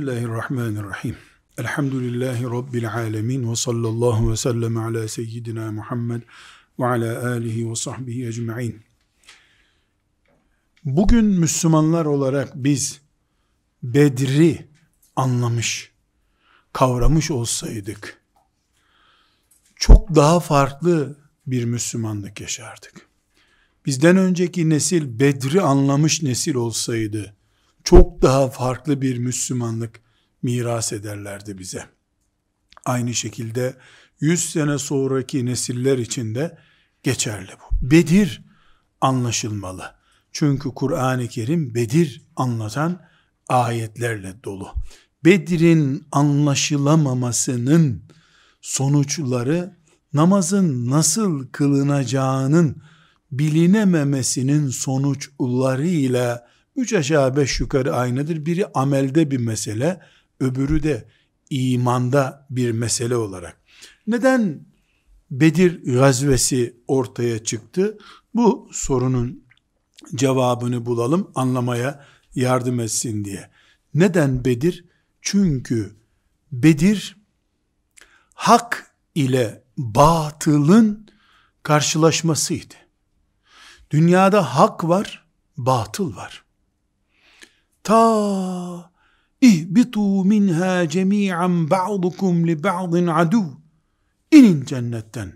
Bismillahirrahmanirrahim. Elhamdülillahi Rabbil alemin ve sallallahu ve sellem ala seyyidina Muhammed ve ala alihi ve sahbihi ecma'in. Bugün Müslümanlar olarak biz Bedri anlamış, kavramış olsaydık, çok daha farklı bir Müslümanlık yaşardık. Bizden önceki nesil Bedri anlamış nesil olsaydı, çok daha farklı bir Müslümanlık miras ederlerdi bize. Aynı şekilde 100 sene sonraki nesiller için de geçerli bu. Bedir anlaşılmalı. Çünkü Kur'an-ı Kerim Bedir anlatan ayetlerle dolu. Bedir'in anlaşılamamasının sonuçları namazın nasıl kılınacağının bilinememesinin sonuçlarıyla üç aşağı beş yukarı aynıdır. Biri amelde bir mesele, öbürü de imanda bir mesele olarak. Neden Bedir gazvesi ortaya çıktı? Bu sorunun cevabını bulalım, anlamaya yardım etsin diye. Neden Bedir? Çünkü Bedir hak ile batılın karşılaşmasıydı. Dünyada hak var, batıl var. Ta ihbitu minha cemi'an ba'dukum li ba'din adu. İnin cennetten.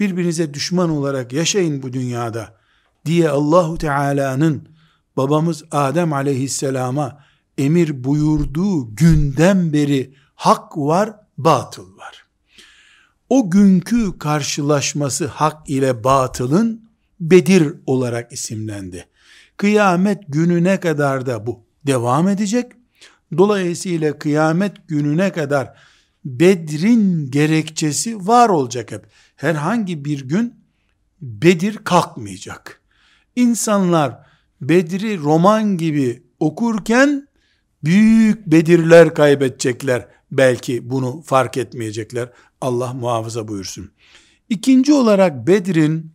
Birbirinize düşman olarak yaşayın bu dünyada diye Allahu Teala'nın babamız Adem aleyhisselama emir buyurduğu günden beri hak var, batıl var. O günkü karşılaşması hak ile batılın Bedir olarak isimlendi. Kıyamet gününe kadar da bu devam edecek. Dolayısıyla kıyamet gününe kadar Bedir'in gerekçesi var olacak hep. Herhangi bir gün Bedir kalkmayacak. İnsanlar Bedir'i roman gibi okurken büyük Bedirler kaybedecekler. Belki bunu fark etmeyecekler. Allah muhafaza buyursun. İkinci olarak Bedir'in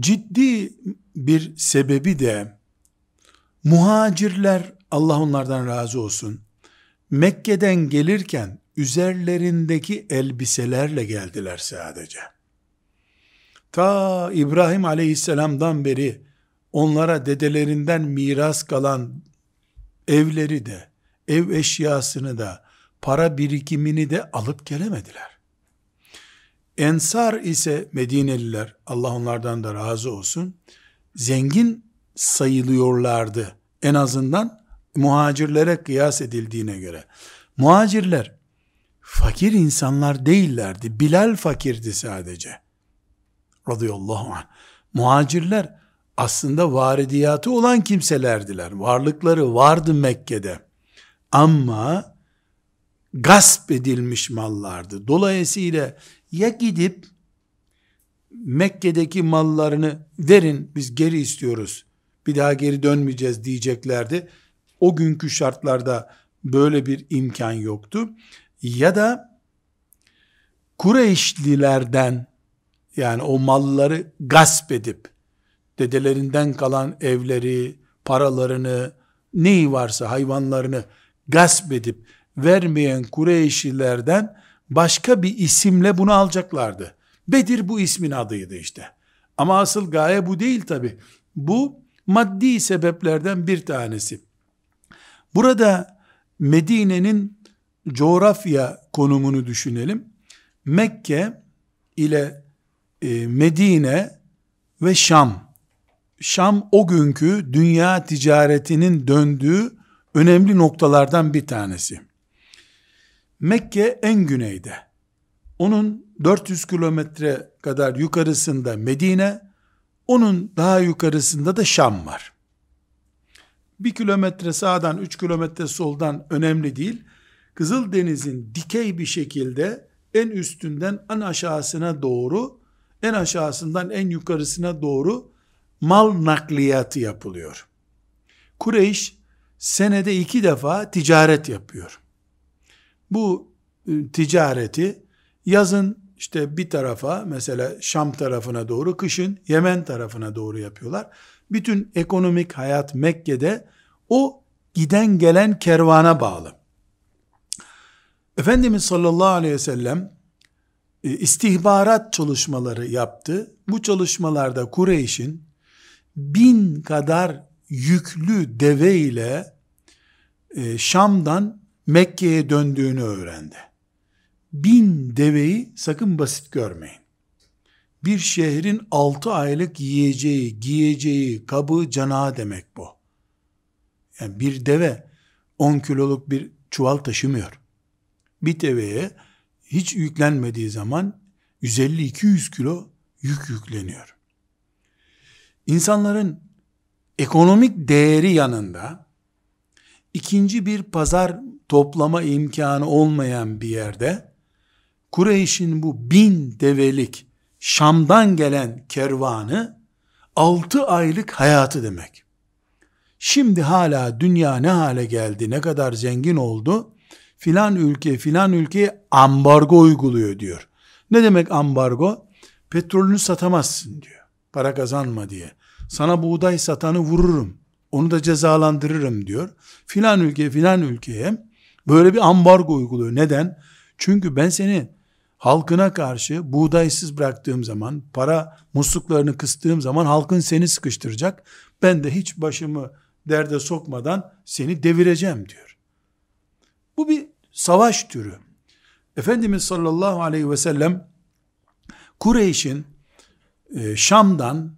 ciddi bir sebebi de muhacirler Allah onlardan razı olsun Mekke'den gelirken üzerlerindeki elbiselerle geldiler sadece. Ta İbrahim aleyhisselamdan beri onlara dedelerinden miras kalan evleri de, ev eşyasını da, para birikimini de alıp gelemediler. Ensar ise Medineliler, Allah onlardan da razı olsun, zengin sayılıyorlardı. En azından muhacirlere kıyas edildiğine göre. Muhacirler fakir insanlar değillerdi. Bilal fakirdi sadece. Radıyallahu anh. Muhacirler aslında varidiyatı olan kimselerdiler. Varlıkları vardı Mekke'de. Ama gasp edilmiş mallardı. Dolayısıyla ya gidip Mekke'deki mallarını verin biz geri istiyoruz. Bir daha geri dönmeyeceğiz diyeceklerdi. O günkü şartlarda böyle bir imkan yoktu. Ya da Kureyşlilerden yani o malları gasp edip dedelerinden kalan evleri, paralarını, neyi varsa hayvanlarını gasp edip vermeyen Kureyşlilerden başka bir isimle bunu alacaklardı. Bedir bu ismin adıydı işte. Ama asıl gaye bu değil tabi. Bu maddi sebeplerden bir tanesi. Burada Medine'nin coğrafya konumunu düşünelim. Mekke ile e, Medine ve Şam. Şam o günkü dünya ticaretinin döndüğü önemli noktalardan bir tanesi. Mekke en güneyde. Onun 400 kilometre kadar yukarısında Medine, onun daha yukarısında da Şam var. Bir kilometre sağdan, üç kilometre soldan önemli değil. Kızıldeniz'in dikey bir şekilde en üstünden en aşağısına doğru, en aşağısından en yukarısına doğru mal nakliyatı yapılıyor. Kureyş senede iki defa ticaret yapıyor. Bu e, ticareti yazın işte bir tarafa mesela Şam tarafına doğru, kışın Yemen tarafına doğru yapıyorlar. Bütün ekonomik hayat Mekke'de o giden gelen kervana bağlı. Efendimiz sallallahu aleyhi ve sellem e, istihbarat çalışmaları yaptı. Bu çalışmalarda Kureyş'in bin kadar yüklü deve ile e, Şam'dan Mekke'ye döndüğünü öğrendi. Bin deveyi sakın basit görmeyin. Bir şehrin altı aylık yiyeceği, giyeceği, kabı, canağı demek bu. Yani bir deve 10 kiloluk bir çuval taşımıyor. Bir deveye hiç yüklenmediği zaman 150-200 kilo yük yükleniyor. İnsanların ekonomik değeri yanında ikinci bir pazar toplama imkanı olmayan bir yerde Kureyş'in bu bin develik Şam'dan gelen kervanı altı aylık hayatı demek. Şimdi hala dünya ne hale geldi, ne kadar zengin oldu, filan ülke filan ülke ambargo uyguluyor diyor. Ne demek ambargo? Petrolünü satamazsın diyor. Para kazanma diye. Sana buğday satanı vururum. Onu da cezalandırırım diyor. Filan ülke filan ülkeye böyle bir ambargo uyguluyor. Neden? Çünkü ben seni halkına karşı buğdaysız bıraktığım zaman, para musluklarını kıstığım zaman halkın seni sıkıştıracak. Ben de hiç başımı derde sokmadan seni devireceğim diyor. Bu bir savaş türü. Efendimiz sallallahu aleyhi ve sellem Kureyş'in e, Şam'dan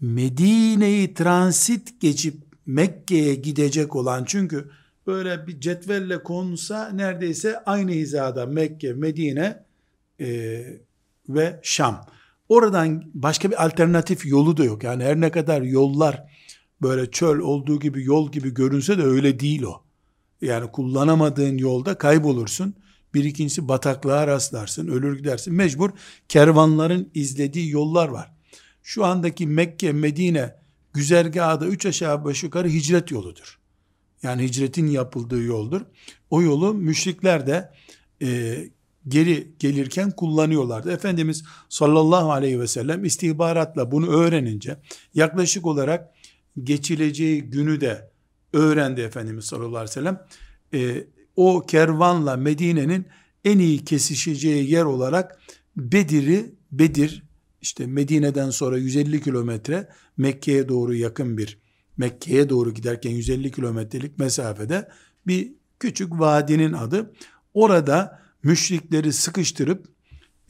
Medine'yi transit geçip Mekke'ye gidecek olan çünkü böyle bir cetvelle konsa neredeyse aynı hizada Mekke, Medine e, ve Şam. Oradan başka bir alternatif yolu da yok. Yani her ne kadar yollar böyle çöl olduğu gibi yol gibi görünse de öyle değil o. Yani kullanamadığın yolda kaybolursun. Bir ikincisi bataklığa rastlarsın, ölür gidersin. Mecbur kervanların izlediği yollar var. Şu andaki Mekke, Medine güzergahı üç aşağı beş yukarı hicret yoludur. Yani hicretin yapıldığı yoldur. O yolu müşrikler de e, geri gelirken kullanıyorlardı. Efendimiz sallallahu aleyhi ve sellem istihbaratla bunu öğrenince yaklaşık olarak geçileceği günü de öğrendi Efendimiz sallallahu aleyhi ve sellem. E, o kervanla Medine'nin en iyi kesişeceği yer olarak Bedir'i, Bedir işte Medine'den sonra 150 kilometre Mekke'ye doğru yakın bir Mekke'ye doğru giderken 150 kilometrelik mesafede bir küçük vadinin adı. Orada müşrikleri sıkıştırıp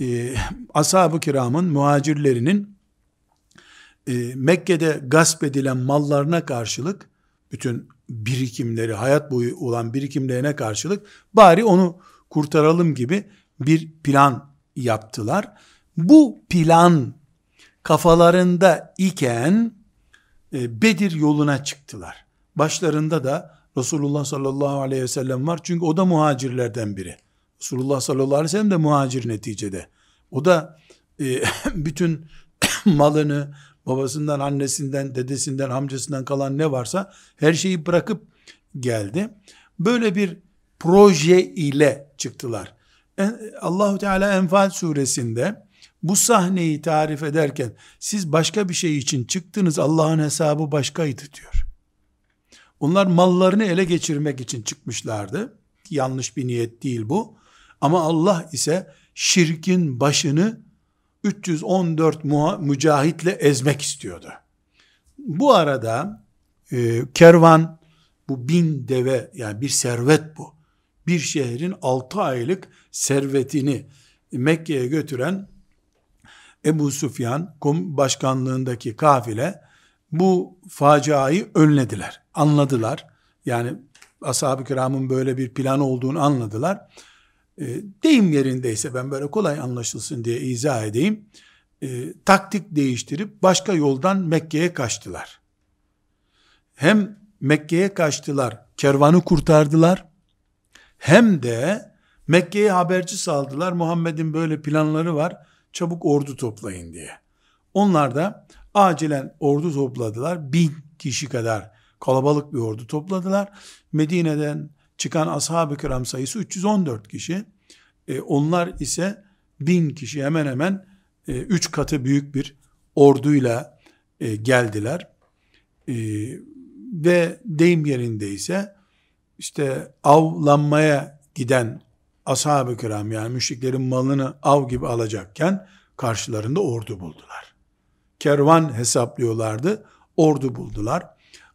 e, ashab-ı kiramın muhacirlerinin e, Mekke'de gasp edilen mallarına karşılık bütün birikimleri, hayat boyu olan birikimlerine karşılık bari onu kurtaralım gibi bir plan yaptılar. Bu plan kafalarında iken e, Bedir yoluna çıktılar. Başlarında da Resulullah sallallahu aleyhi ve sellem var. Çünkü o da muhacirlerden biri. Resulullah sallallahu aleyhi ve sellem de muhacir neticede. O da e, bütün malını, babasından, annesinden, dedesinden, amcasından kalan ne varsa her şeyi bırakıp geldi. Böyle bir proje ile çıktılar. Allahu Teala Enfal suresinde bu sahneyi tarif ederken siz başka bir şey için çıktınız Allah'ın hesabı başkaydı diyor. Onlar mallarını ele geçirmek için çıkmışlardı. Yanlış bir niyet değil bu. Ama Allah ise şirkin başını 314 mücahitle ezmek istiyordu. Bu arada e, kervan bu bin deve yani bir servet bu. Bir şehrin 6 aylık servetini Mekke'ye götüren Ebu Sufyan başkanlığındaki kafile bu faciayı önlediler. Anladılar. Yani ashab-ı kiramın böyle bir plan olduğunu anladılar. E, deyim yerindeyse ben böyle kolay anlaşılsın diye izah edeyim. E, taktik değiştirip başka yoldan Mekke'ye kaçtılar. Hem Mekke'ye kaçtılar, kervanı kurtardılar. Hem de Mekke'ye haberci saldılar. Muhammed'in böyle planları var. Çabuk ordu toplayın diye. Onlar da acilen ordu topladılar. Bin kişi kadar kalabalık bir ordu topladılar. Medine'den çıkan ashab-ı kiram sayısı 314 kişi. E, onlar ise bin kişi hemen hemen e, üç katı büyük bir orduyla e, geldiler. E, ve deyim yerindeyse işte avlanmaya giden ashab-ı kiram yani müşriklerin malını av gibi alacakken karşılarında ordu buldular. Kervan hesaplıyorlardı, ordu buldular.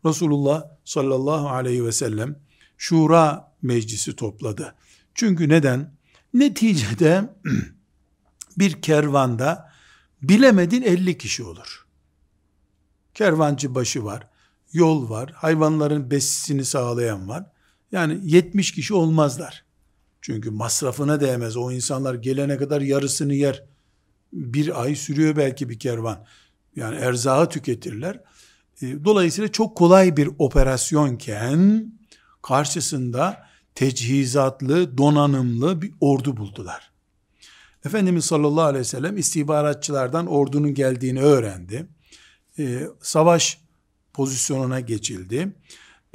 Resulullah sallallahu aleyhi ve sellem şura meclisi topladı. Çünkü neden? Neticede bir kervanda bilemedin 50 kişi olur. Kervancı başı var, yol var, hayvanların besisini sağlayan var. Yani 70 kişi olmazlar. Çünkü masrafına değmez. O insanlar gelene kadar yarısını yer. Bir ay sürüyor belki bir kervan. Yani erzağı tüketirler. E, dolayısıyla çok kolay bir operasyonken karşısında tecihizatlı, donanımlı bir ordu buldular. Efendimiz sallallahu aleyhi ve sellem istihbaratçılardan ordunun geldiğini öğrendi. Ee, savaş pozisyonuna geçildi.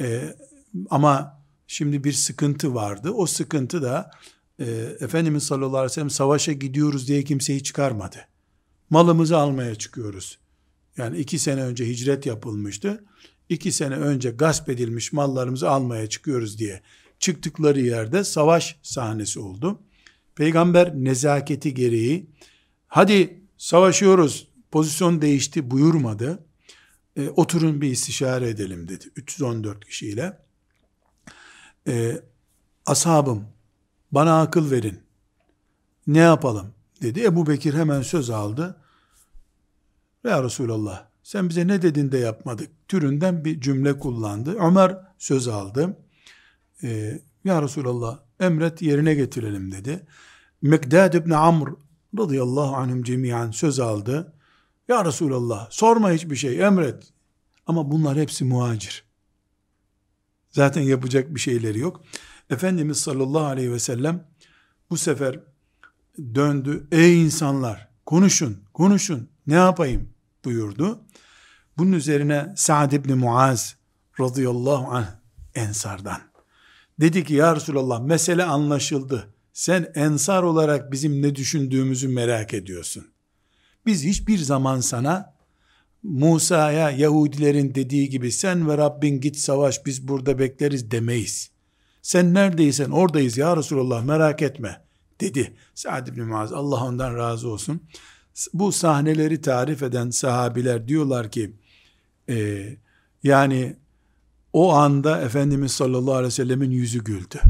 Ee, ama şimdi bir sıkıntı vardı. O sıkıntı da e, Efendimiz sallallahu aleyhi ve sellem savaşa gidiyoruz diye kimseyi çıkarmadı. Malımızı almaya çıkıyoruz. Yani iki sene önce hicret yapılmıştı. İki sene önce gasp edilmiş mallarımızı almaya çıkıyoruz diye çıktıkları yerde savaş sahnesi oldu. Peygamber nezaketi gereği hadi savaşıyoruz pozisyon değişti buyurmadı. E, oturun bir istişare edelim dedi 314 kişiyle. E, ashabım bana akıl verin. Ne yapalım dedi. Ebu Bekir hemen söz aldı. Ya Resulallah sen bize ne dedin de yapmadık türünden bir cümle kullandı. Ömer söz aldı. Ee, ya Resulallah emret yerine getirelim dedi. Mekdad ibn Amr radıyallahu anhum cemiyen söz aldı. Ya Resulallah sorma hiçbir şey emret. Ama bunlar hepsi muhacir. Zaten yapacak bir şeyleri yok. Efendimiz sallallahu aleyhi ve sellem bu sefer döndü. Ey insanlar konuşun konuşun ne yapayım buyurdu. Bunun üzerine Sa'd ibn Muaz radıyallahu anh ensardan dedi ki ya Resulallah mesele anlaşıldı. Sen ensar olarak bizim ne düşündüğümüzü merak ediyorsun. Biz hiçbir zaman sana Musa'ya Yahudilerin dediği gibi sen ve Rabbin git savaş biz burada bekleriz demeyiz. Sen neredeysen oradayız ya Resulallah merak etme dedi. Sa'd ibn Muaz Allah ondan razı olsun. Bu sahneleri tarif eden sahabiler diyorlar ki e, yani o anda Efendimiz sallallahu aleyhi ve sellemin yüzü güldü.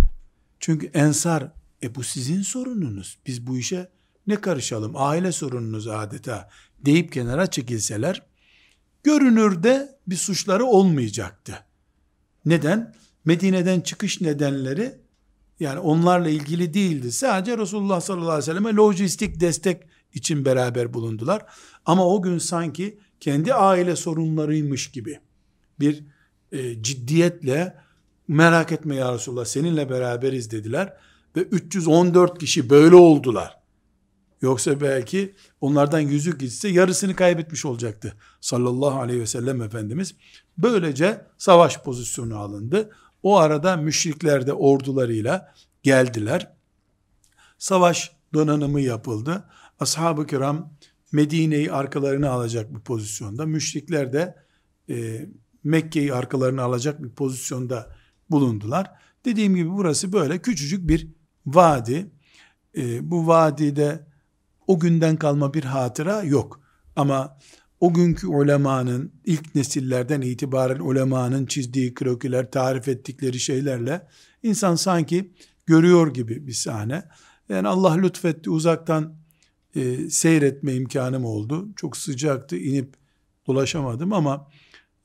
Çünkü ensar e bu sizin sorununuz. Biz bu işe ne karışalım? Aile sorununuz adeta deyip kenara çekilseler görünürde bir suçları olmayacaktı. Neden? Medine'den çıkış nedenleri yani onlarla ilgili değildi. Sadece Resulullah sallallahu aleyhi ve selleme lojistik destek için beraber bulundular. Ama o gün sanki kendi aile sorunlarıymış gibi bir e, ciddiyetle merak etme ya Resulullah seninle beraberiz dediler ve 314 kişi böyle oldular. Yoksa belki onlardan yüzü gitse yarısını kaybetmiş olacaktı. Sallallahu aleyhi ve sellem Efendimiz. Böylece savaş pozisyonu alındı. O arada müşrikler de ordularıyla geldiler. Savaş donanımı yapıldı. Ashab-ı kiram Medine'yi arkalarına alacak bir pozisyonda. Müşrikler de e, Mekke'yi arkalarına alacak bir pozisyonda bulundular. Dediğim gibi burası böyle küçücük bir vadi. E, bu vadide o günden kalma bir hatıra yok. Ama o günkü ulemanın ilk nesillerden itibaren ulemanın çizdiği krokiler, tarif ettikleri şeylerle insan sanki görüyor gibi bir sahne. Yani Allah lütfetti uzaktan e, seyretme imkanım oldu. Çok sıcaktı inip dolaşamadım ama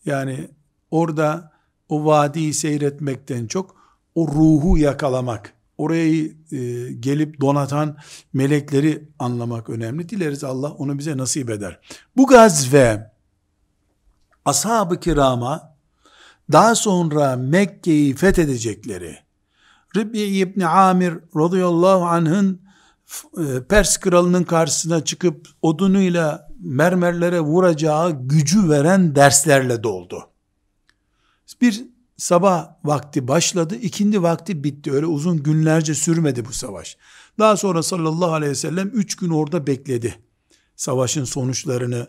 yani orada o vadiyi seyretmekten çok o ruhu yakalamak, orayı e, gelip donatan melekleri anlamak önemli. Dileriz Allah onu bize nasip eder. Bu gazve ashab-ı kirama daha sonra Mekke'yi fethedecekleri Rib'i İbn Amir radıyallahu anh'ın e, Pers kralının karşısına çıkıp odunuyla mermerlere vuracağı gücü veren derslerle doldu. Bir sabah vakti başladı, ikindi vakti bitti. Öyle uzun günlerce sürmedi bu savaş. Daha sonra sallallahu aleyhi ve sellem üç gün orada bekledi. Savaşın sonuçlarını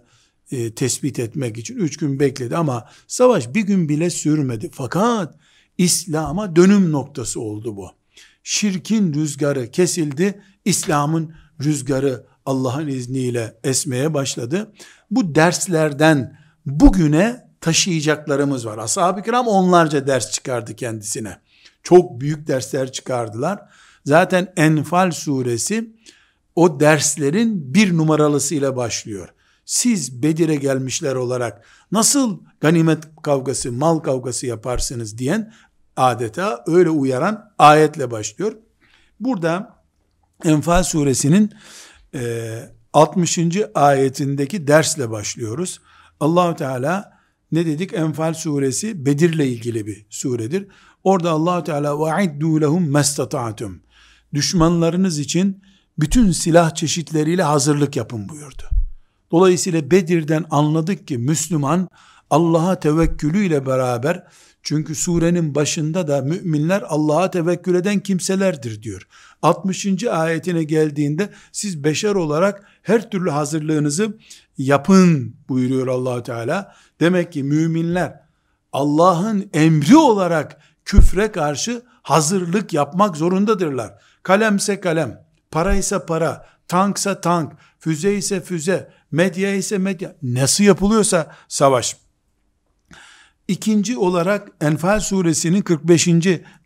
e, tespit etmek için üç gün bekledi ama savaş bir gün bile sürmedi. Fakat İslam'a dönüm noktası oldu bu. Şirkin rüzgarı kesildi, İslam'ın rüzgarı Allah'ın izniyle esmeye başladı. Bu derslerden bugüne taşıyacaklarımız var. Ashab-ı kiram onlarca ders çıkardı kendisine. Çok büyük dersler çıkardılar. Zaten Enfal suresi o derslerin bir numaralısıyla başlıyor. Siz Bedir'e gelmişler olarak nasıl ganimet kavgası, mal kavgası yaparsınız diyen adeta öyle uyaran ayetle başlıyor. Burada Enfal suresinin e, 60. ayetindeki dersle başlıyoruz. Allahu Teala ne dedik? Enfal suresi Bedir'le ilgili bir suredir. Orada Allahu Teala va'iddu lehum mastata'tum. Düşmanlarınız için bütün silah çeşitleriyle hazırlık yapın buyurdu. Dolayısıyla Bedir'den anladık ki Müslüman Allah'a tevekkülüyle beraber çünkü surenin başında da müminler Allah'a tevekkül eden kimselerdir diyor. 60. ayetine geldiğinde siz beşer olarak her türlü hazırlığınızı yapın buyuruyor allah Teala. Demek ki müminler Allah'ın emri olarak küfre karşı hazırlık yapmak zorundadırlar. Kalemse kalem, para ise para, tanksa tank, füze ise füze, medya ise medya. Nasıl yapılıyorsa savaş. İkinci olarak Enfal suresinin 45.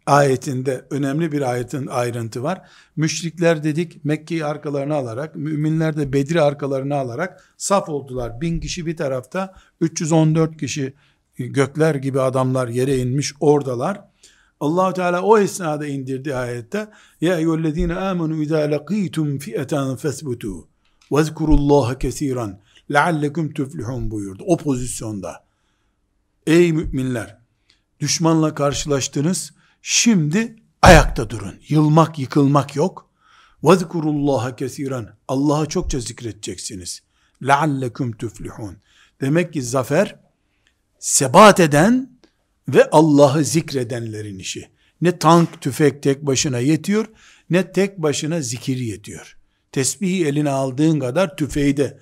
ayetinde önemli bir ayetin ayrıntı var. Müşrikler dedik Mekke'yi arkalarına alarak, müminler de Bedir'i arkalarına alarak saf oldular. Bin kişi bir tarafta, 314 kişi gökler gibi adamlar yere inmiş oradalar. allah Teala o esnada indirdi ayette Ya eyyühellezine amenu idâ lekîtum fi'eten fesbutu vezkurullâhe kesiran leallekum tüflihun buyurdu. O pozisyonda. Ey müminler! Düşmanla karşılaştınız. Şimdi ayakta durun. Yılmak, yıkılmak yok. وَذْكُرُ kesiran. Allah'a çokça zikredeceksiniz. لَعَلَّكُمْ tuflihun. Demek ki zafer sebat eden ve Allah'ı zikredenlerin işi. Ne tank tüfek tek başına yetiyor, ne tek başına zikir yetiyor. Tesbihi eline aldığın kadar tüfeği de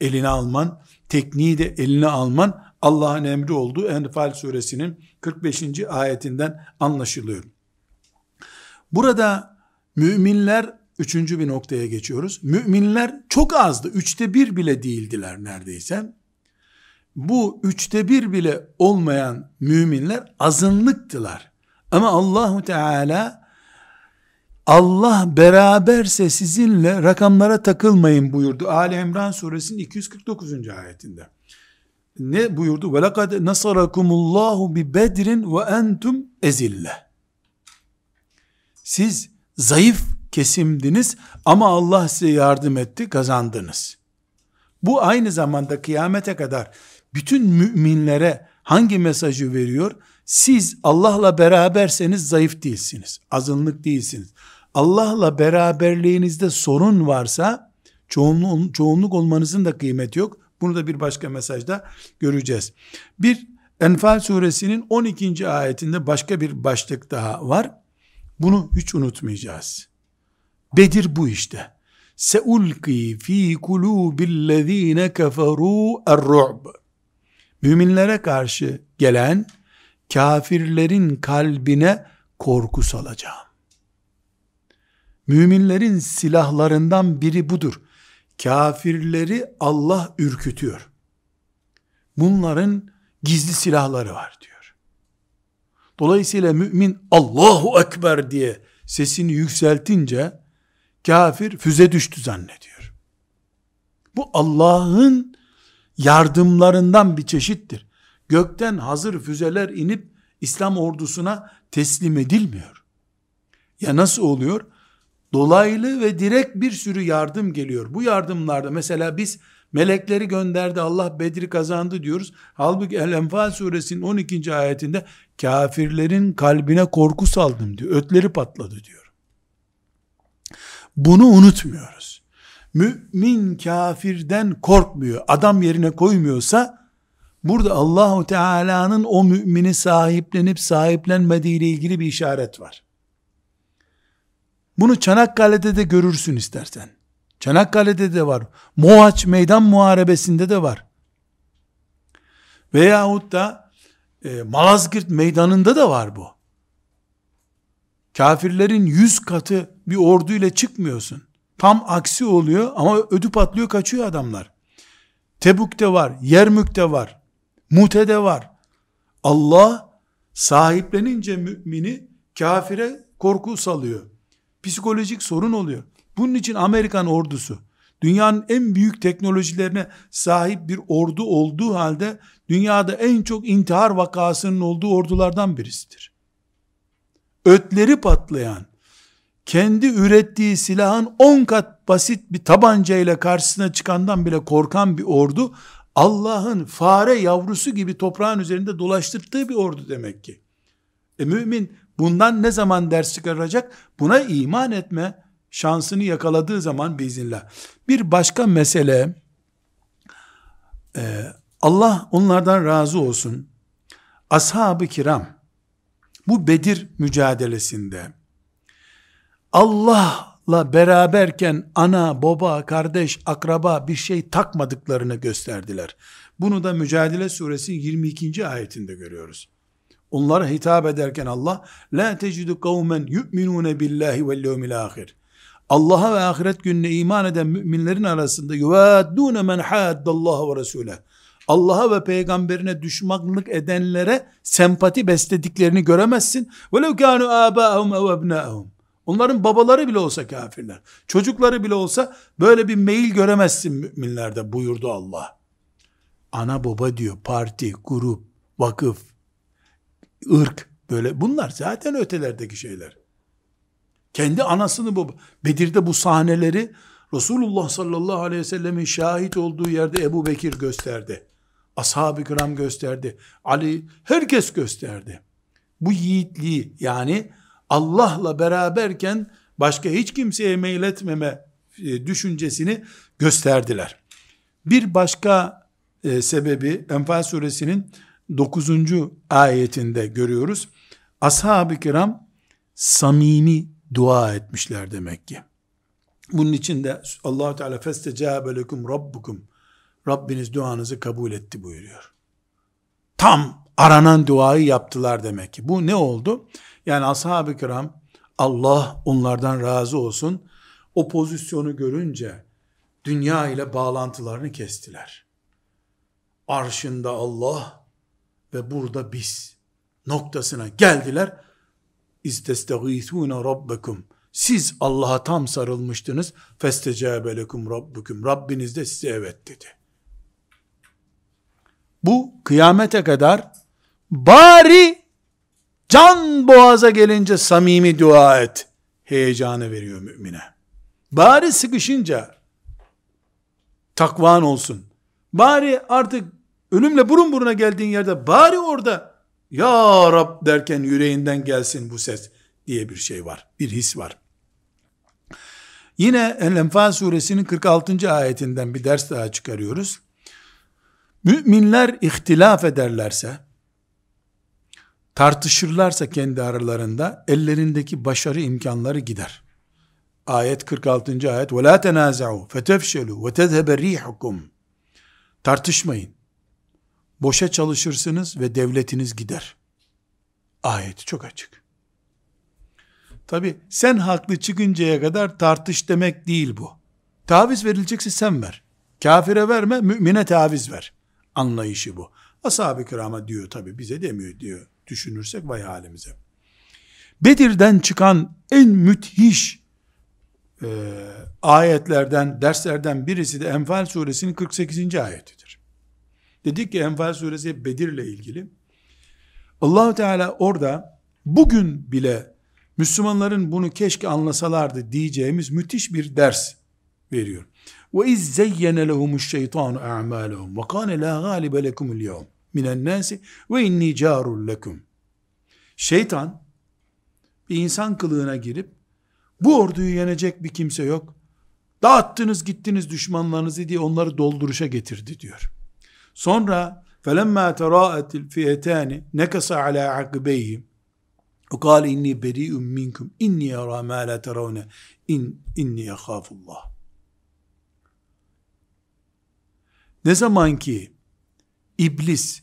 eline alman, tekniği de eline alman Allah'ın emri olduğu Enfal suresinin 45. ayetinden anlaşılıyor. Burada müminler üçüncü bir noktaya geçiyoruz. Müminler çok azdı. Üçte bir bile değildiler neredeyse. Bu üçte bir bile olmayan müminler azınlıktılar. Ama Allahu Teala Allah beraberse sizinle rakamlara takılmayın buyurdu. Ali İmran suresinin 249. ayetinde ne buyurdu? Ve lekad nasarakumullahu bi bedrin ve entum ezille. Siz zayıf kesimdiniz ama Allah size yardım etti, kazandınız. Bu aynı zamanda kıyamete kadar bütün müminlere hangi mesajı veriyor? Siz Allah'la beraberseniz zayıf değilsiniz. Azınlık değilsiniz. Allah'la beraberliğinizde sorun varsa çoğunluk, çoğunluk olmanızın da kıymeti yok. Bunu da bir başka mesajda göreceğiz. Bir Enfal suresinin 12. ayetinde başka bir başlık daha var. Bunu hiç unutmayacağız. Bedir bu işte. Seulki fi kulubillezine keferu er-ru'b. Müminlere karşı gelen kafirlerin kalbine korku salacağım. Müminlerin silahlarından biri budur kafirleri Allah ürkütüyor. Bunların gizli silahları var diyor. Dolayısıyla mümin Allahu Ekber diye sesini yükseltince kafir füze düştü zannediyor. Bu Allah'ın yardımlarından bir çeşittir. Gökten hazır füzeler inip İslam ordusuna teslim edilmiyor. Ya nasıl oluyor? Dolaylı ve direkt bir sürü yardım geliyor. Bu yardımlarda mesela biz melekleri gönderdi Allah Bedir'i kazandı diyoruz. Halbuki El-Enfal suresinin 12. ayetinde kafirlerin kalbine korku saldım diyor. Ötleri patladı diyor. Bunu unutmuyoruz. Mümin kafirden korkmuyor. Adam yerine koymuyorsa burada Allahu Teala'nın o mümini sahiplenip sahiplenmediği ile ilgili bir işaret var. Bunu Çanakkale'de de görürsün istersen. Çanakkale'de de var. Mohaç meydan muharebesinde de var. Veyahut da e, Malazgirt meydanında da var bu. Kafirlerin yüz katı bir orduyla çıkmıyorsun. Tam aksi oluyor ama ödü patlıyor kaçıyor adamlar. Tebük'te var, Yermük'te var, Mute'de var. Allah sahiplenince mümini kafire korku salıyor. Psikolojik sorun oluyor. Bunun için Amerikan ordusu dünyanın en büyük teknolojilerine sahip bir ordu olduğu halde dünyada en çok intihar vakasının olduğu ordulardan birisidir. Ötleri patlayan, kendi ürettiği silahın 10 kat basit bir tabancayla karşısına çıkandan bile korkan bir ordu, Allah'ın fare yavrusu gibi toprağın üzerinde dolaştırdığı bir ordu demek ki. E mümin bundan ne zaman ders çıkaracak? Buna iman etme şansını yakaladığı zaman biiznillah. Bir başka mesele, e, Allah onlardan razı olsun. Ashab-ı kiram, bu Bedir mücadelesinde, Allah'la beraberken ana, baba, kardeş, akraba bir şey takmadıklarını gösterdiler. Bunu da Mücadele Suresi 22. ayetinde görüyoruz. Onlara hitap ederken Allah la tecidu kavmen yu'minune billahi vel yevmil ahir. Allah'a ve ahiret gününe iman eden müminlerin arasında yuvaddune men haddallaha ve resule. Allah'a ve peygamberine düşmanlık edenlere sempati beslediklerini göremezsin. Velev kânu âbâhum ev ebnâhum. Onların babaları bile olsa kafirler. Çocukları bile olsa böyle bir meyil göremezsin müminlerde buyurdu Allah. Ana baba diyor parti, grup, vakıf, ırk böyle bunlar zaten ötelerdeki şeyler. Kendi anasını baba. Bedir'de bu sahneleri Resulullah sallallahu aleyhi ve sellemin şahit olduğu yerde Ebu Bekir gösterdi. Ashab-ı kiram gösterdi. Ali herkes gösterdi. Bu yiğitliği yani Allah'la beraberken başka hiç kimseye meyletmeme e, düşüncesini gösterdiler. Bir başka e, sebebi Enfal suresinin 9. ayetinde görüyoruz. Ashab-ı kiram samimi dua etmişler demek ki. Bunun için de Allah Teala festecabe lekum rabbukum Rabbiniz duanızı kabul etti buyuruyor. Tam aranan duayı yaptılar demek ki. Bu ne oldu? Yani ashab-ı kiram Allah onlardan razı olsun o pozisyonu görünce dünya ile bağlantılarını kestiler. Arşında Allah ve burada biz noktasına geldiler. İstestagîthûne rabbekum. Siz Allah'a tam sarılmıştınız. Festecâbe lekum rabbukum. Rabbiniz de size evet dedi. Bu kıyamete kadar bari can boğaza gelince samimi dua et heyecanı veriyor mümine. Bari sıkışınca takvan olsun. Bari artık ölümle burun buruna geldiğin yerde bari orada ya Rab derken yüreğinden gelsin bu ses diye bir şey var. Bir his var. Yine El-Enfal suresinin 46. ayetinden bir ders daha çıkarıyoruz. Müminler ihtilaf ederlerse, tartışırlarsa kendi aralarında ellerindeki başarı imkanları gider. Ayet 46. ayet وَلَا تَنَازَعُوا فَتَفْشَلُوا وَتَذْهَبَ رِيحُكُمْ Tartışmayın. Boşa çalışırsınız ve devletiniz gider. Ayet çok açık. Tabi sen haklı çıkıncaya kadar tartış demek değil bu. Taviz verilecekse sen ver. Kafire verme, mümine taviz ver. Anlayışı bu. Ashab-ı kirama diyor tabi bize demiyor diyor. Düşünürsek vay halimize. Bedir'den çıkan en müthiş e, ayetlerden, derslerden birisi de Enfal suresinin 48. ayetidir. Dedik ki Enfal suresi Bedir ile ilgili. Allahu Teala orada bugün bile Müslümanların bunu keşke anlasalardı diyeceğimiz müthiş bir ders veriyor. Ve iz zeyyene lehumuş şeytanu a'malehum ve kâne la gâlibe lekumul yevm minen nâsi ve inni cārul lekum. Şeytan bir insan kılığına girip bu orduyu yenecek bir kimse yok. Dağıttınız gittiniz düşmanlarınızı diye onları dolduruşa getirdi diyor. Sonra فَلَمَّا تَرَاءَتِ الْفِيَتَانِ نَكَسَ عَلَى عَقِبَيْهِ وَقَالَ اِنِّي بَرِيءٌ مِنْكُمْ اِنِّي يَرَى مَا لَا تَرَوْنَ in, inni yahafullah. Ne zaman ki iblis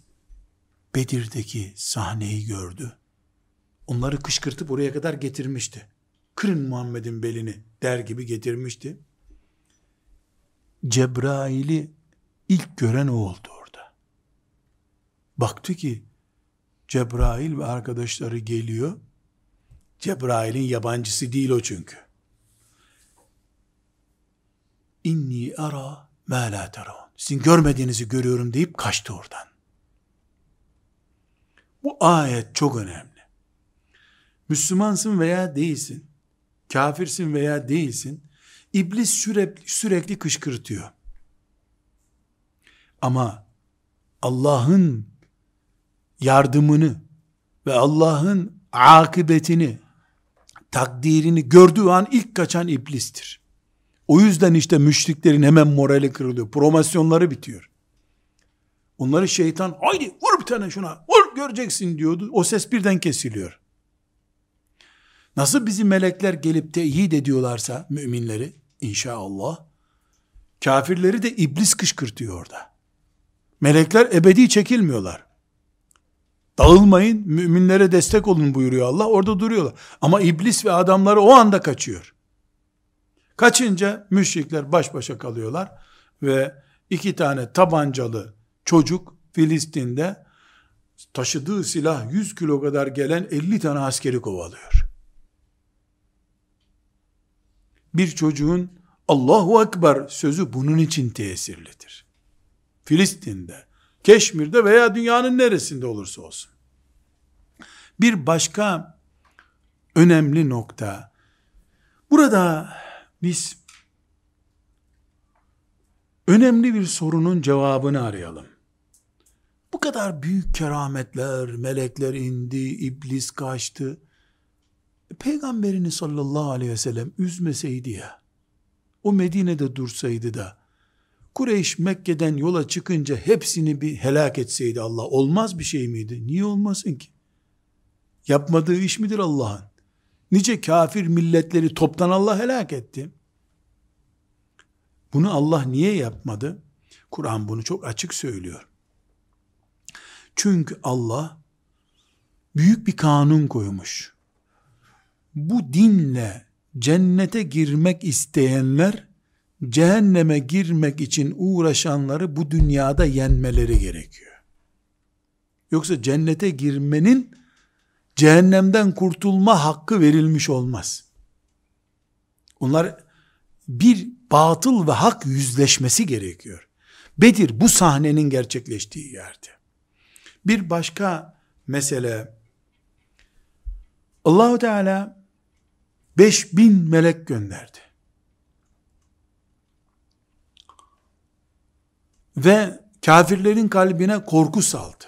Bedir'deki sahneyi gördü. Onları kışkırtıp oraya kadar getirmişti. Kırın Muhammed'in belini der gibi getirmişti. Cebrail'i ilk gören o oldu orada. Baktı ki Cebrail ve arkadaşları geliyor. Cebrail'in yabancısı değil o çünkü. İnni ara ma la teraun. Sizin görmediğinizi görüyorum deyip kaçtı oradan. Bu ayet çok önemli. Müslümansın veya değilsin, kafirsin veya değilsin, İblis sürekli, sürekli kışkırtıyor. Ama Allah'ın yardımını ve Allah'ın akıbetini, takdirini gördüğü an ilk kaçan iblistir. O yüzden işte müşriklerin hemen morali kırılıyor. Promosyonları bitiyor. Onları şeytan haydi vur bir tane şuna vur göreceksin diyordu. O ses birden kesiliyor. Nasıl bizi melekler gelip teyit ediyorlarsa müminleri inşallah kafirleri de iblis kışkırtıyor orada. Melekler ebedi çekilmiyorlar. Dağılmayın, müminlere destek olun buyuruyor Allah. Orada duruyorlar. Ama iblis ve adamları o anda kaçıyor. Kaçınca müşrikler baş başa kalıyorlar ve iki tane tabancalı çocuk Filistin'de taşıdığı silah 100 kilo kadar gelen 50 tane askeri kovalıyor. Bir çocuğun Allahu Ekber sözü bunun için tesirlidir. Filistin'de, Keşmir'de veya dünyanın neresinde olursa olsun. Bir başka önemli nokta, burada biz önemli bir sorunun cevabını arayalım. Bu kadar büyük kerametler, melekler indi, iblis kaçtı. Peygamberini sallallahu aleyhi ve sellem üzmeseydi ya, o Medine'de dursaydı da, Kureyş Mekke'den yola çıkınca hepsini bir helak etseydi Allah, olmaz bir şey miydi? Niye olmasın ki? Yapmadığı iş midir Allah'ın? Nice kafir milletleri toptan Allah helak etti. Bunu Allah niye yapmadı? Kur'an bunu çok açık söylüyor. Çünkü Allah büyük bir kanun koymuş. Bu dinle cennete girmek isteyenler cehenneme girmek için uğraşanları bu dünyada yenmeleri gerekiyor. Yoksa cennete girmenin cehennemden kurtulma hakkı verilmiş olmaz. Onlar bir batıl ve hak yüzleşmesi gerekiyor. Bedir bu sahnenin gerçekleştiği yerde. Bir başka mesele Allahu Teala 5000 melek gönderdi. Ve kafirlerin kalbine korku saldı.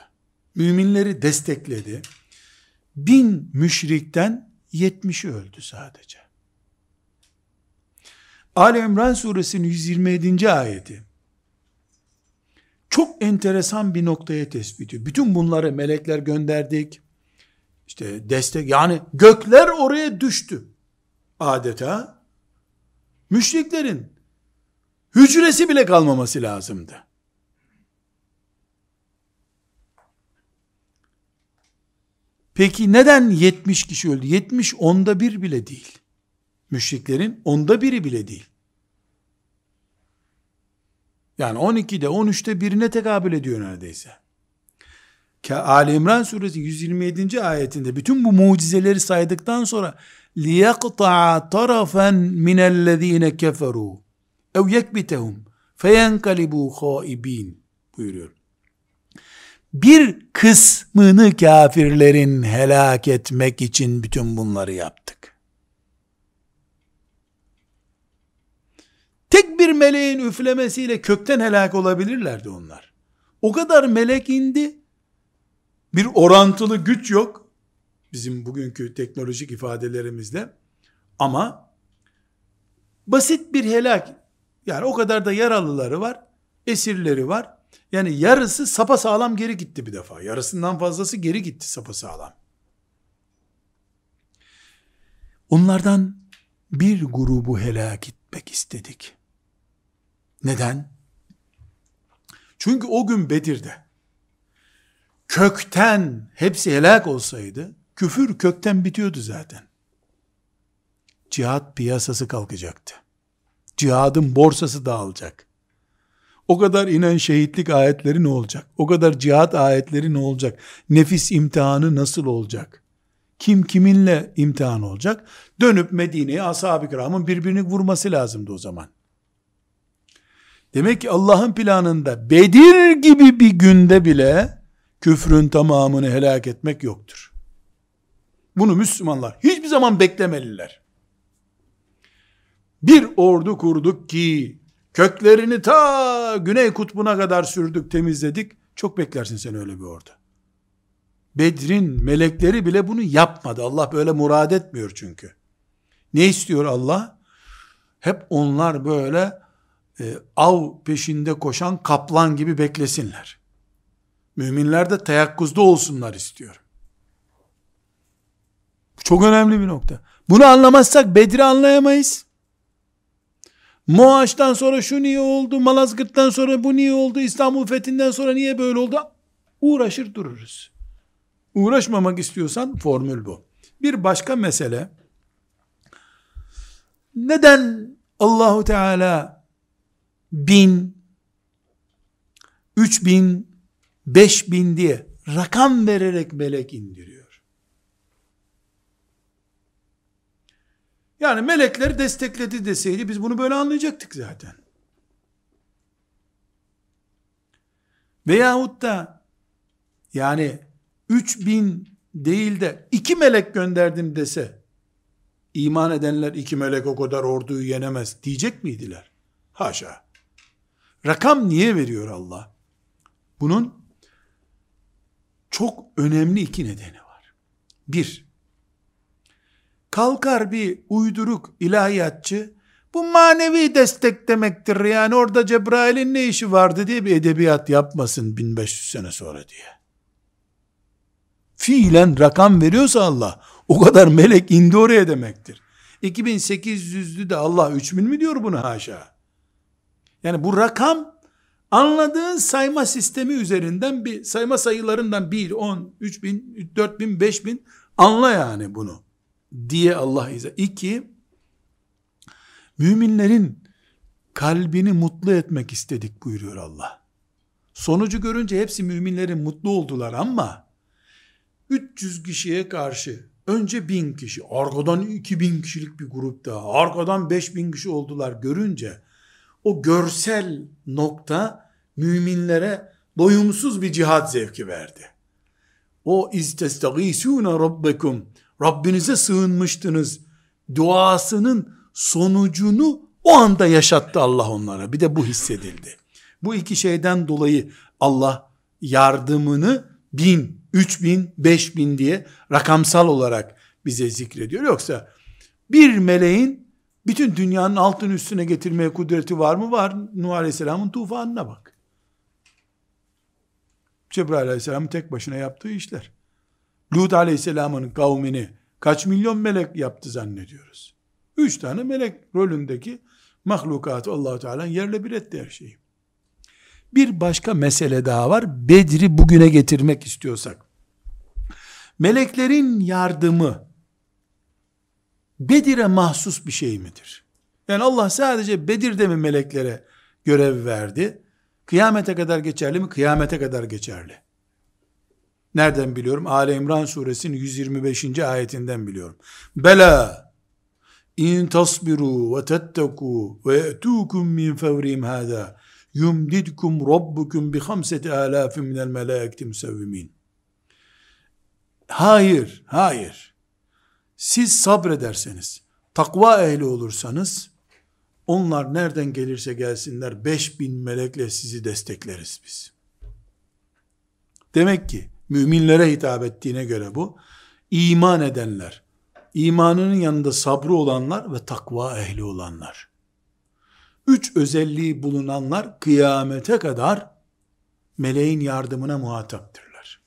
Müminleri destekledi. Bin müşrikten 70'i öldü sadece. Ali İmran suresinin 127. ayeti çok enteresan bir noktaya tespit ediyor. Bütün bunları melekler gönderdik. İşte destek yani gökler oraya düştü. Adeta müşriklerin hücresi bile kalmaması lazımdı. Peki neden 70 kişi öldü? 70 onda bir bile değil. Müşriklerin onda biri bile değil. Yani 12'de 13'te birine tekabül ediyor neredeyse. Ali İmran suresi 127. ayetinde bütün bu mucizeleri saydıktan sonra liyaqta'a tarafen minellezine keferu ev yekbitehum feyenkalibu haibin buyuruyor. Bir kısmını kafirlerin helak etmek için bütün bunları yaptık. Tek bir meleğin üflemesiyle kökten helak olabilirlerdi onlar. O kadar melek indi. Bir orantılı güç yok. Bizim bugünkü teknolojik ifadelerimizde. Ama basit bir helak. Yani o kadar da yaralıları var. Esirleri var. Yani yarısı sapa sağlam geri gitti bir defa. Yarısından fazlası geri gitti sapa sağlam. Onlardan bir grubu helak etmek istedik. Neden? Çünkü o gün Bedir'de kökten hepsi helak olsaydı, küfür kökten bitiyordu zaten. Cihat piyasası kalkacaktı. Cihadın borsası dağılacak. O kadar inen şehitlik ayetleri ne olacak? O kadar cihat ayetleri ne olacak? Nefis imtihanı nasıl olacak? Kim kiminle imtihan olacak? Dönüp Medine'ye ashab-ı kiramın birbirini vurması lazımdı o zaman. Demek ki Allah'ın planında Bedir gibi bir günde bile küfrün tamamını helak etmek yoktur. Bunu Müslümanlar hiçbir zaman beklemeliler. Bir ordu kurduk ki köklerini ta güney kutbuna kadar sürdük, temizledik. Çok beklersin sen öyle bir ordu. Bedrin melekleri bile bunu yapmadı. Allah böyle murad etmiyor çünkü. Ne istiyor Allah? Hep onlar böyle e, av peşinde koşan kaplan gibi beklesinler. Müminler de teyakkuzda olsunlar istiyor. Çok önemli bir nokta. Bunu anlamazsak Bedir'i anlayamayız. Muaş'tan sonra şu niye oldu, Malazgirt'ten sonra bu niye oldu, İstanbul fethinden sonra niye böyle oldu? Uğraşır dururuz. Uğraşmamak istiyorsan formül bu. Bir başka mesele, neden Allahu Teala bin, üç bin, beş bin diye rakam vererek melek indiriyor? Yani melekler destekledi deseydi biz bunu böyle anlayacaktık zaten. Veyahut da yani 3000 değil de iki melek gönderdim dese iman edenler iki melek o kadar orduyu yenemez diyecek miydiler? Haşa. Rakam niye veriyor Allah? Bunun çok önemli iki nedeni var. Bir, kalkar bir uyduruk ilahiyatçı, bu manevi destek demektir yani orada Cebrail'in ne işi vardı diye bir edebiyat yapmasın 1500 sene sonra diye. Fiilen rakam veriyorsa Allah, o kadar melek indi oraya demektir. 2800'lü de Allah 3000 mi diyor bunu haşa? Yani bu rakam anladığın sayma sistemi üzerinden bir sayma sayılarından 1, 10, 3000, 4000, 5000 anla yani bunu diye Allah izah. İki, müminlerin kalbini mutlu etmek istedik buyuruyor Allah. Sonucu görünce hepsi müminlerin mutlu oldular ama 300 kişiye karşı önce 1000 kişi, arkadan 2000 kişilik bir grup daha, arkadan 5000 kişi oldular görünce o görsel nokta müminlere doyumsuz bir cihat zevki verdi. O istestagisune rabbekum Rabbinize sığınmıştınız duasının sonucunu o anda yaşattı Allah onlara. Bir de bu hissedildi. Bu iki şeyden dolayı Allah yardımını bin, üç bin, beş bin diye rakamsal olarak bize zikrediyor. Yoksa bir meleğin bütün dünyanın altın üstüne getirmeye kudreti var mı? Var. Nuh Aleyhisselam'ın tufanına bak. Cebrail Aleyhisselam'ın tek başına yaptığı işler. Lut Aleyhisselam'ın kavmini kaç milyon melek yaptı zannediyoruz. Üç tane melek rolündeki mahlukatı allah Teala yerle bir etti her şeyi. Bir başka mesele daha var. Bedri bugüne getirmek istiyorsak. Meleklerin yardımı Bedir'e mahsus bir şey midir? Yani Allah sadece Bedir'de mi meleklere görev verdi? Kıyamete kadar geçerli mi? Kıyamete kadar geçerli. Nereden biliyorum? Ali İmran suresinin 125. ayetinden biliyorum. Bela in tasbiru ve tetteku ve ye'tukum min fevrim hada yumdidkum rabbukum bi hamseti alafin minel melaikti musevvimin. Hayır, hayır. Siz sabrederseniz, takva ehli olursanız, onlar nereden gelirse gelsinler, beş bin melekle sizi destekleriz biz. Demek ki, müminlere hitap ettiğine göre bu, iman edenler, imanının yanında sabrı olanlar ve takva ehli olanlar. Üç özelliği bulunanlar kıyamete kadar meleğin yardımına muhataptırlar.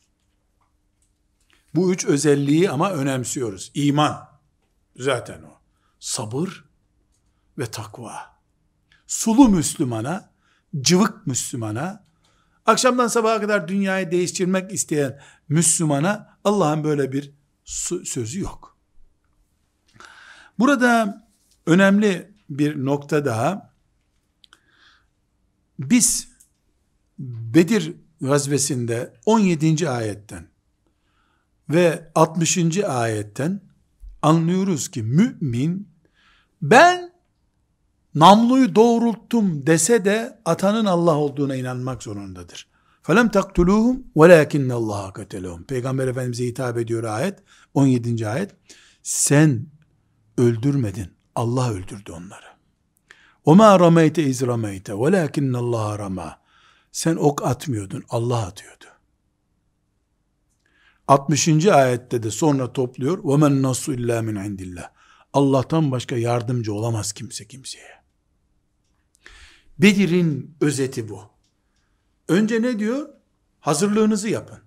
Bu üç özelliği ama önemsiyoruz. İman, zaten o. Sabır ve takva. Sulu Müslümana, cıvık Müslümana, Akşamdan sabaha kadar dünyayı değiştirmek isteyen Müslümana Allah'ın böyle bir sözü yok. Burada önemli bir nokta daha. Biz Bedir gazvesinde 17. ayetten ve 60. ayetten anlıyoruz ki mümin ben namluyu doğrulttum dese de atanın Allah olduğuna inanmak zorundadır. فَلَمْ تَقْتُلُوهُمْ وَلَاكِنَّ اللّٰهَ قَتَلَهُمْ Peygamber Efendimiz'e hitap ediyor ayet. 17. ayet. Sen öldürmedin. Allah öldürdü onları. وَمَا رَمَيْتَ اِذْ رَمَيْتَ وَلَاكِنَّ اللّٰهَ رَمَى Sen ok atmıyordun. Allah atıyordu. 60. ayette de sonra topluyor. وَمَنْ نَصُّ اِلَّا مِنْ عِنْدِ اللّٰهِ Allah'tan başka yardımcı olamaz kimse kimseye. Bedir'in özeti bu. Önce ne diyor? Hazırlığınızı yapın.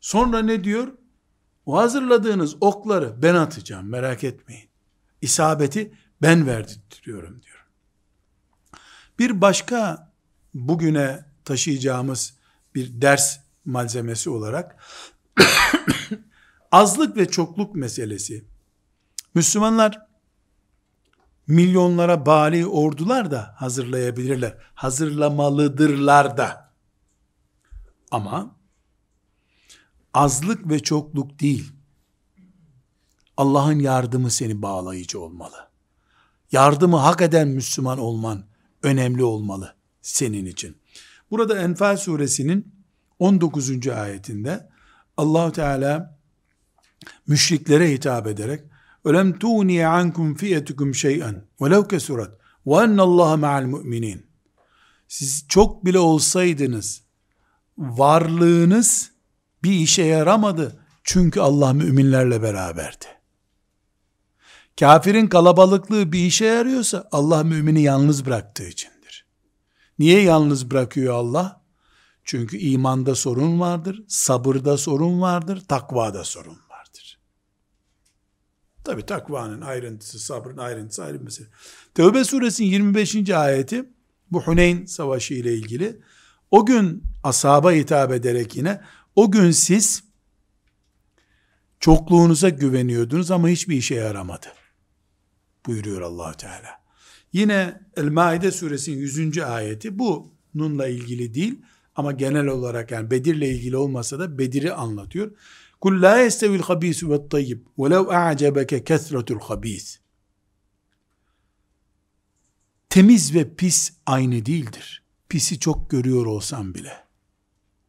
Sonra ne diyor? O hazırladığınız okları ben atacağım merak etmeyin. İsabeti ben verdirtiyorum diyor. Bir başka bugüne taşıyacağımız bir ders malzemesi olarak azlık ve çokluk meselesi. Müslümanlar milyonlara bali ordular da hazırlayabilirler. Hazırlamalıdırlar da. Ama azlık ve çokluk değil. Allah'ın yardımı seni bağlayıcı olmalı. Yardımı hak eden Müslüman olman önemli olmalı senin için. Burada Enfal suresinin 19. ayetinde Allahu Teala müşriklere hitap ederek وَلَمْ تُغْنِيَ عَنْكُمْ فِيَتُكُمْ شَيْئًا وَلَوْ كَسُرَتْ وَاَنَّ اللّٰهَ مَعَ الْمُؤْمِنِينَ Siz çok bile olsaydınız, varlığınız bir işe yaramadı. Çünkü Allah müminlerle beraberdi. Kafirin kalabalıklığı bir işe yarıyorsa Allah mümini yalnız bıraktığı içindir. Niye yalnız bırakıyor Allah? Çünkü imanda sorun vardır, sabırda sorun vardır, takvada sorun vardır. Tabi takvanın ayrıntısı, sabrın ayrıntısı ayrı bir mesele. Tevbe suresinin 25. ayeti bu Huneyn savaşı ile ilgili. O gün asaba hitap ederek yine o gün siz çokluğunuza güveniyordunuz ama hiçbir işe yaramadı. Buyuruyor allah Teala. Yine El-Maide suresinin 100. ayeti bu bununla ilgili değil ama genel olarak yani Bedir'le ilgili olmasa da Bedir'i anlatıyor. Kul la yestevil habisu ve tayyib velev a'cebeke kesretul habis. Temiz ve pis aynı değildir. Pisi çok görüyor olsam bile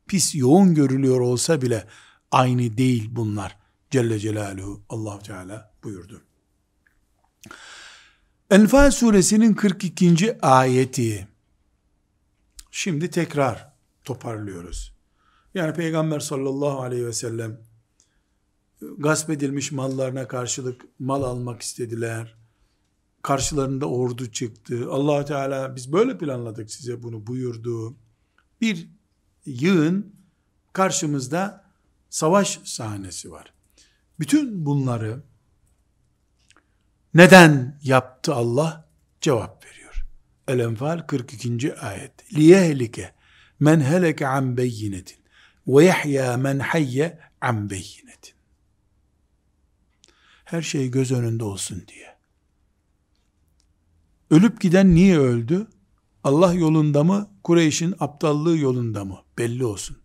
pis yoğun görülüyor olsa bile aynı değil bunlar. Celle Celaluhu Allah Teala buyurdu. Enfal suresinin 42. ayeti. Şimdi tekrar toparlıyoruz. Yani Peygamber sallallahu aleyhi ve sellem gasp edilmiş mallarına karşılık mal almak istediler. Karşılarında ordu çıktı. allah Teala biz böyle planladık size bunu buyurdu. Bir yığın karşımızda savaş sahnesi var. Bütün bunları neden yaptı Allah? Cevap veriyor. El-Enfal 42. ayet. Liyehlike men heleke an beyinetin ve yahya men hayye an beyinetin. Her şey göz önünde olsun diye. Ölüp giden niye öldü? Allah yolunda mı, Kureyş'in aptallığı yolunda mı? Belli olsun.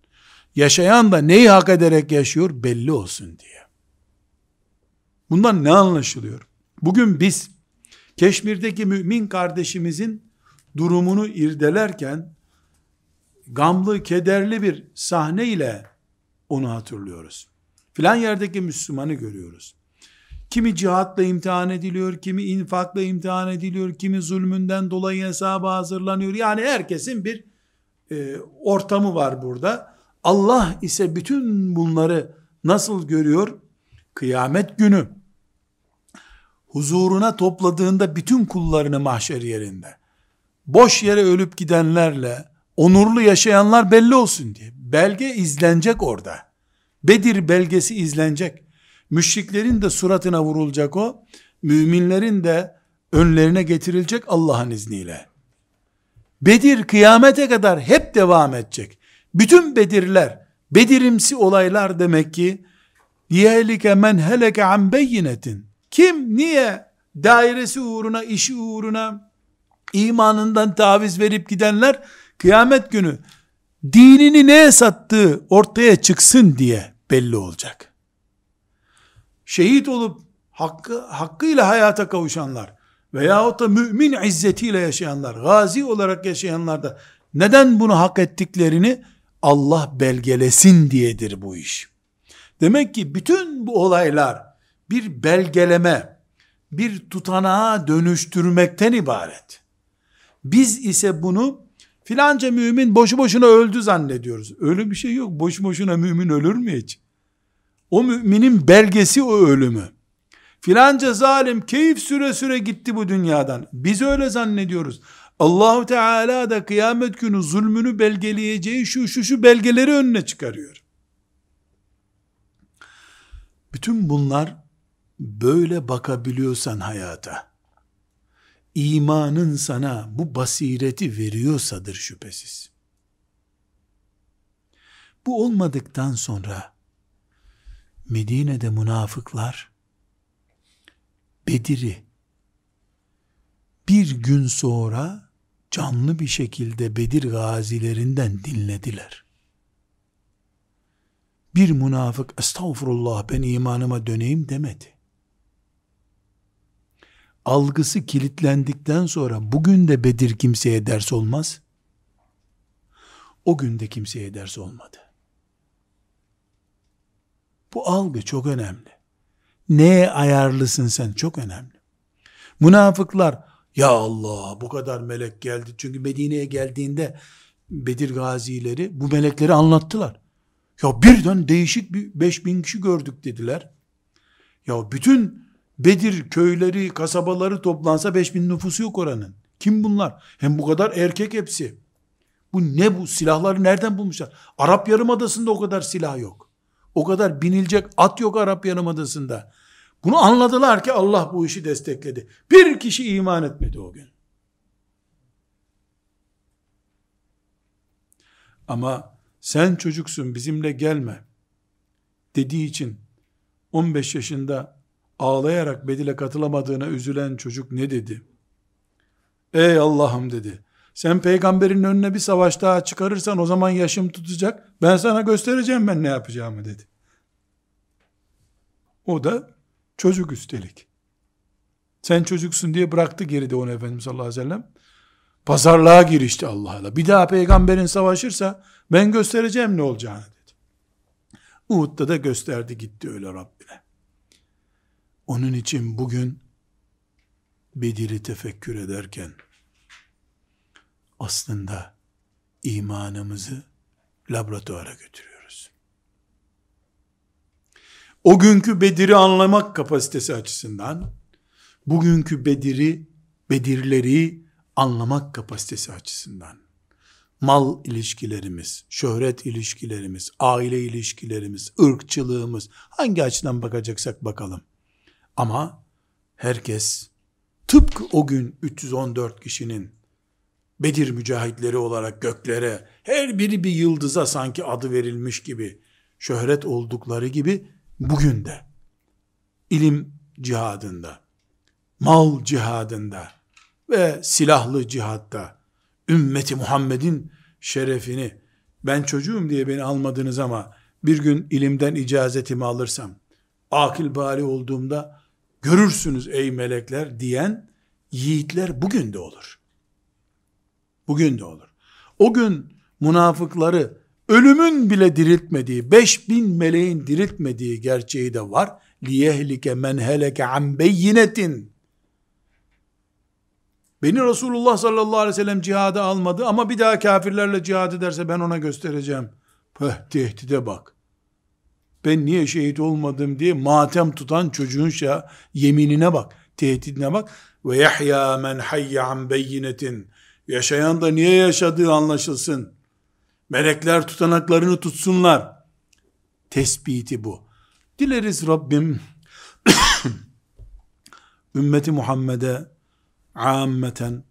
Yaşayan da neyi hak ederek yaşıyor belli olsun diye. Bundan ne anlaşılıyor? Bugün biz Keşmir'deki mümin kardeşimizin durumunu irdelerken gamlı, kederli bir sahne ile onu hatırlıyoruz. Filan yerdeki Müslümanı görüyoruz. Kimi cihatla imtihan ediliyor, kimi infakla imtihan ediliyor, kimi zulmünden dolayı hesaba hazırlanıyor. Yani herkesin bir e, ortamı var burada. Allah ise bütün bunları nasıl görüyor? Kıyamet günü huzuruna topladığında bütün kullarını mahşer yerinde boş yere ölüp gidenlerle onurlu yaşayanlar belli olsun diye. Belge izlenecek orada. Bedir belgesi izlenecek. Müşriklerin de suratına vurulacak o. Müminlerin de önlerine getirilecek Allah'ın izniyle. Bedir kıyamete kadar hep devam edecek. Bütün Bedirler, Bedirimsi olaylar demek ki yehlike men heleke an beyinetin. Kim niye dairesi uğruna, işi uğruna imanından taviz verip gidenler kıyamet günü dinini neye sattığı ortaya çıksın diye belli olacak. Şehit olup hakkı, hakkıyla hayata kavuşanlar veyahut da mümin izzetiyle yaşayanlar, gazi olarak yaşayanlar da neden bunu hak ettiklerini Allah belgelesin diyedir bu iş. Demek ki bütün bu olaylar bir belgeleme, bir tutanağa dönüştürmekten ibaret. Biz ise bunu filanca mümin boşu boşuna öldü zannediyoruz. Öyle bir şey yok. Boşu boşuna mümin ölür mü hiç? O müminin belgesi o ölümü. Filanca zalim keyif süre süre gitti bu dünyadan. Biz öyle zannediyoruz. Allahu Teala da kıyamet günü zulmünü belgeleyeceği şu şu şu belgeleri önüne çıkarıyor. Bütün bunlar böyle bakabiliyorsan hayata, imanın sana bu basireti veriyorsadır şüphesiz. Bu olmadıktan sonra Medine'de münafıklar Bedir'i bir gün sonra canlı bir şekilde Bedir gazilerinden dinlediler. Bir münafık estağfurullah ben imanıma döneyim demedi. Algısı kilitlendikten sonra bugün de Bedir kimseye ders olmaz. O günde kimseye ders olmadı. Bu algı çok önemli. Neye ayarlısın sen çok önemli. Münafıklar ya Allah bu kadar melek geldi. Çünkü Medine'ye geldiğinde Bedir gazileri bu melekleri anlattılar. Ya birden değişik bir beş bin kişi gördük dediler. Ya bütün Bedir köyleri, kasabaları toplansa beş bin nüfusu yok oranın. Kim bunlar? Hem bu kadar erkek hepsi. Bu ne bu? Silahları nereden bulmuşlar? Arap Yarımadası'nda o kadar silah yok. O kadar binilecek at yok Arap Yarımadası'nda. Bunu anladılar ki Allah bu işi destekledi. Bir kişi iman etmedi o gün. Ama sen çocuksun bizimle gelme dediği için 15 yaşında ağlayarak Bedil'e katılamadığına üzülen çocuk ne dedi? Ey Allah'ım dedi. Sen peygamberin önüne bir savaş daha çıkarırsan o zaman yaşım tutacak. Ben sana göstereceğim ben ne yapacağımı dedi. O da çocuk üstelik. Sen çocuksun diye bıraktı geride onu Efendimiz sallallahu aleyhi ve sellem. Pazarlığa girişti Allah'la. Bir daha peygamberin savaşırsa ben göstereceğim ne olacağını dedi. Uhud'da da gösterdi gitti öyle Rabbine. Onun için bugün Bedir'i tefekkür ederken aslında imanımızı laboratuvara götürüyoruz. O günkü Bedir'i anlamak kapasitesi açısından bugünkü Bedir'i, Bedirleri anlamak kapasitesi açısından mal ilişkilerimiz, şöhret ilişkilerimiz, aile ilişkilerimiz, ırkçılığımız hangi açıdan bakacaksak bakalım. Ama herkes tıpkı o gün 314 kişinin Bedir mücahitleri olarak göklere her biri bir yıldıza sanki adı verilmiş gibi şöhret oldukları gibi bugün de ilim cihadında, mal cihadında ve silahlı cihatta ümmeti Muhammed'in şerefini ben çocuğum diye beni almadınız ama bir gün ilimden icazetimi alırsam akil bali olduğumda görürsünüz ey melekler diyen yiğitler bugün de olur. Bugün de olur. O gün münafıkları ölümün bile diriltmediği, 5000 meleğin diriltmediği gerçeği de var. liyehlike men heleke an beyinetin. Beni Resulullah sallallahu aleyhi ve sellem cihada almadı ama bir daha kafirlerle cihad ederse ben ona göstereceğim. Pöh tehdide bak. Ben niye şehit olmadım diye matem tutan çocuğun yeminine bak. Tehdidine bak. Ve yahya men hayya an beyinetin. Yaşayan da niye yaşadığı anlaşılsın. Melekler tutanaklarını tutsunlar. Tespiti bu. Dileriz Rabbim ümmeti Muhammed'e ammeten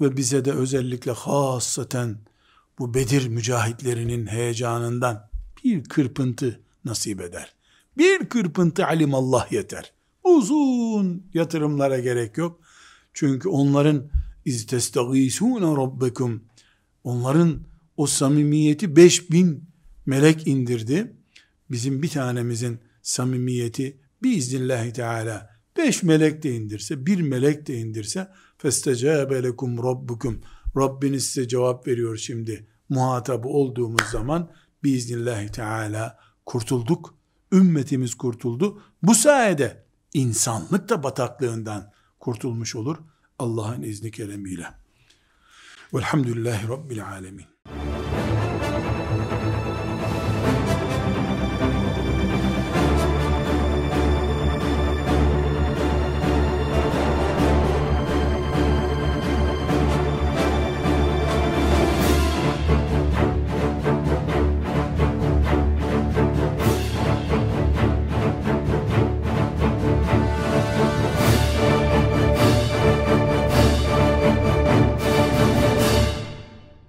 ve bize de özellikle hasaten bu Bedir mücahitlerinin heyecanından bir kırpıntı nasip eder. Bir kırpıntı alimallah yeter. Uzun yatırımlara gerek yok. Çünkü onların istestagisune rabbekum onların o samimiyeti 5000 melek indirdi. Bizim bir tanemizin samimiyeti biiznillahü teala beş melek de indirse, bir melek de indirse festecabe lekum rabbukum Rabbiniz size cevap veriyor şimdi muhatabı olduğumuz zaman biiznillahü teala kurtulduk. Ümmetimiz kurtuldu. Bu sayede insanlık da bataklığından kurtulmuş olur. Allah'ın izni keremiyle. Velhamdülillahi Rabbil alemin.